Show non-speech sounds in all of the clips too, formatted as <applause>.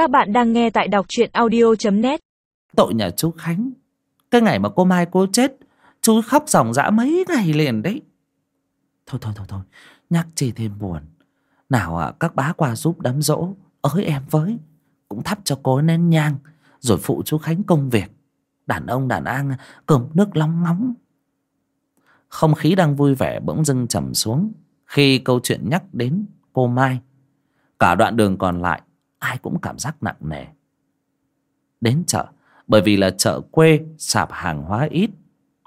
Các bạn đang nghe tại đọc truyện audio.net Tội nhà chú Khánh. Cái ngày mà cô Mai cô chết Chú khóc ròng rã mấy ngày liền đấy. Thôi thôi thôi thôi Nhắc chi thêm buồn. Nào à, các bá qua giúp đám dỗ Ới em với. Cũng thắp cho cô nén nhang Rồi phụ chú Khánh công việc. Đàn ông đàn an cơm nước long ngóng. Không khí đang vui vẻ bỗng dưng trầm xuống Khi câu chuyện nhắc đến cô Mai. Cả đoạn đường còn lại Ai cũng cảm giác nặng nề. Đến chợ Bởi vì là chợ quê Sạp hàng hóa ít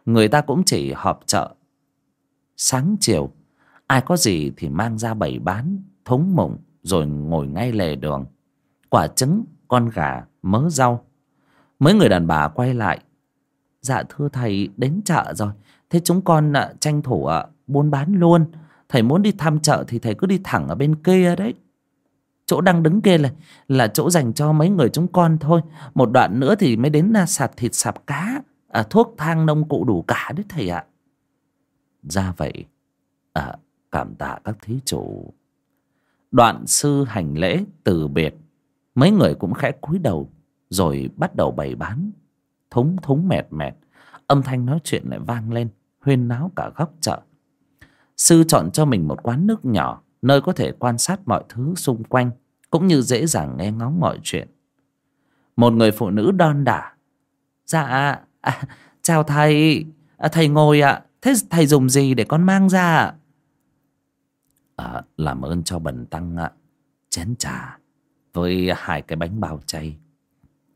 Người ta cũng chỉ họp chợ. Sáng chiều Ai có gì thì mang ra bày bán Thúng mộng Rồi ngồi ngay lề đường. Quả trứng, con gà, mớ rau. Mấy người đàn bà quay lại. Dạ thưa thầy đến chợ rồi. Thế chúng con à, tranh thủ à, buôn bán luôn. Thầy muốn đi thăm chợ thì thầy cứ đi thẳng ở bên kia đấy. Chỗ đang đứng kia là là chỗ dành cho mấy người chúng con thôi. Một đoạn nữa thì mới đến à, sạp thịt sạp cá. À, Thuốc thang nông cụ đủ cả đấy thầy ạ. Ra vậy à, Cảm tạ các thí chủ. Đoạn sư hành lễ từ biệt. Mấy người cũng khẽ cúi đầu Rồi bắt đầu bày bán. Thúng thúng mệt mệt Âm thanh nói chuyện lại vang lên Huyên náo cả góc chợ. Sư chọn cho mình một quán nước nhỏ. Nơi có thể quan sát mọi thứ xung quanh Cũng như dễ dàng nghe ngóng mọi chuyện. Một người phụ nữ đon đả. Dạ à, à Chào thầy. À, Thầy ngồi ạ. Thế thầy dùng gì để con mang ra à, Làm ơn cho bần tăng ạ. Chén trà Với hai cái bánh bao chay.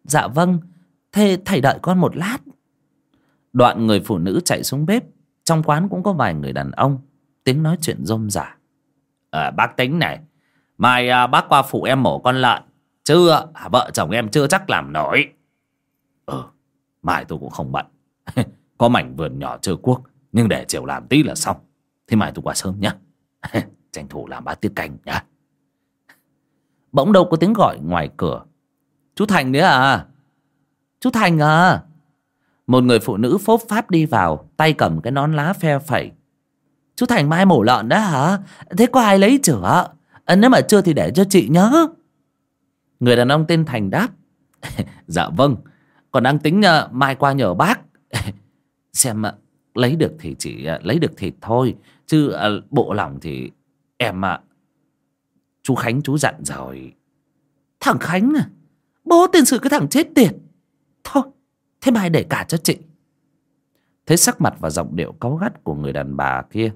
Dạ vâng. Thế thầy đợi con một lát. Đoạn người phụ nữ chạy xuống bếp. Trong quán cũng có vài người đàn ông. Tiếng nói chuyện rôm rả à, Bác tính này. Mai à, bác qua phụ em mổ con lợn. Chứ à, vợ chồng em chưa chắc làm nổi. Ừ Mai tôi cũng không bận. <laughs> Có mảnh vườn nhỏ chưa cuốc Nhưng để chiều làm tí là xong. Thế mai tôi qua sớm nhá. <laughs> Tranh thủ làm bát tiết canh nhá. Bỗng đâu có tiếng gọi ngoài cửa. Chú Thành đấy à? Chú Thành à? Một người phụ nữ phốp pháp đi vào Tay cầm cái nón lá phe phẩy. Chú Thành mai mổ lợn đó hả? Thế có ai lấy chữa? À, Nếu mà chưa thì để cho chị nhớ. Người đàn ông tên Thành đáp. <laughs> Dạ vâng. Còn đang tính uh, mai qua nhờ bác. <laughs> Xem uh, lấy được thì chỉ uh, lấy được thịt thôi. Chứ uh, bộ lòng thì em uh, Chú Khánh chú dặn rồi. Thằng Khánh à? Bố tiền sự cái thằng chết tiệt. Thôi Thế mai để cả cho chị. Thế sắc mặt và giọng điệu cáu gắt của người đàn bà kia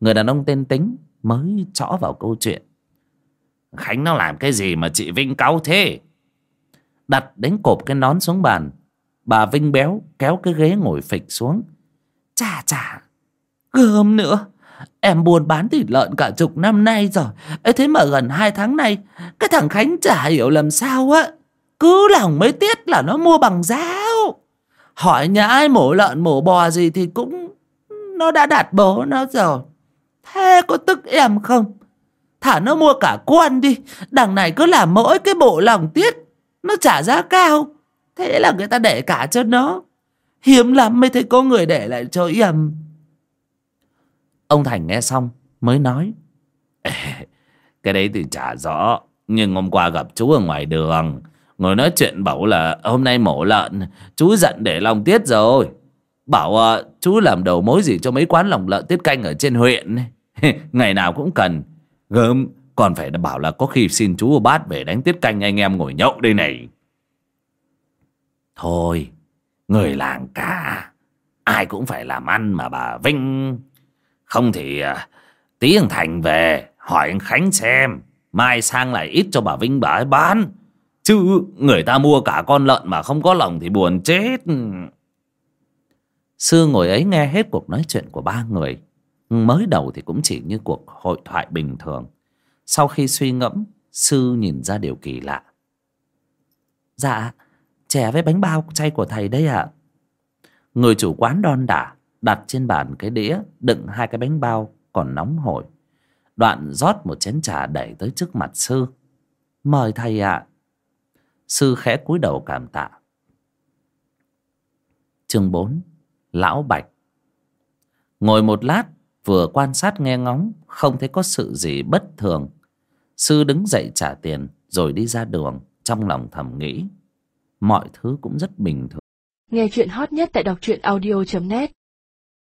Người đàn ông tên Tính Mới trõ vào câu chuyện. Khánh nó làm cái gì mà chị Vinh cáu thế? Đặt đánh cộp cái nón xuống bàn Bà Vinh béo kéo cái ghế ngồi phịch xuống. Chà chà Gớm nữa. Em buôn bán thịt lợn cả chục năm nay rồi ấy Thế mà gần hai tháng nay Cái thằng Khánh chả hiểu làm sao á. Cứ lòng mấy tiết là nó mua bằng giáo Hỏi nhà ai mổ lợn mổ bò gì thì cũng Nó đã đặt bố nó rồi Thế có tức em không? Thả nó mua cả quan đi. Đằng này cứ làm mỗi cái bộ lòng tiết Nó trả giá cao. Thế là người ta để cả cho nó. Hiếm lắm mới thấy có người để lại cho em. Ông Thành nghe xong mới nói Cái đấy thì chả rõ Nhưng hôm qua gặp chú ở ngoài đường Ngồi nói chuyện bảo là hôm nay mổ lợn Chú giận để lòng tiết rồi. Bảo uh, chú làm đầu mối gì cho mấy quán lòng lợn tiết canh ở trên huyện <laughs> Ngày nào cũng cần. Gớm, còn phải bảo là có khi xin chú bát về đánh tiết canh anh em ngồi nhậu đây này. Thôi, Người làng cả, Ai cũng phải làm ăn mà bà Vinh. Không thì à, Tí thằng Thành về, Hỏi anh Khánh xem, Mai sang lại ít cho bà Vinh bà ấy bán. Chứ người ta mua cả con lợn mà không có lòng thì buồn chết. Sư ngồi ấy nghe hết cuộc nói chuyện của ba người. Mới đầu thì cũng chỉ như cuộc hội thoại bình thường. Sau khi suy ngẫm Sư nhìn ra điều kỳ lạ. Dạ Chè với bánh bao chay của thầy đấy ạ. Người chủ quán đon đả Đặt trên bàn cái đĩa Đựng hai cái bánh bao còn nóng hổi. Đoạn rót một chén trà đẩy tới trước mặt sư. Mời thầy ạ. Sư khẽ cúi đầu cảm tạ. Chương bốn, Lão Bạch. Ngồi một lát Vừa quan sát nghe ngóng, Không thấy có sự gì bất thường. Sư đứng dậy trả tiền, Rồi đi ra đường, trong lòng thầm nghĩ. Mọi thứ cũng rất bình thường. Nghe chuyện hot nhất tại đọc truyện audio.net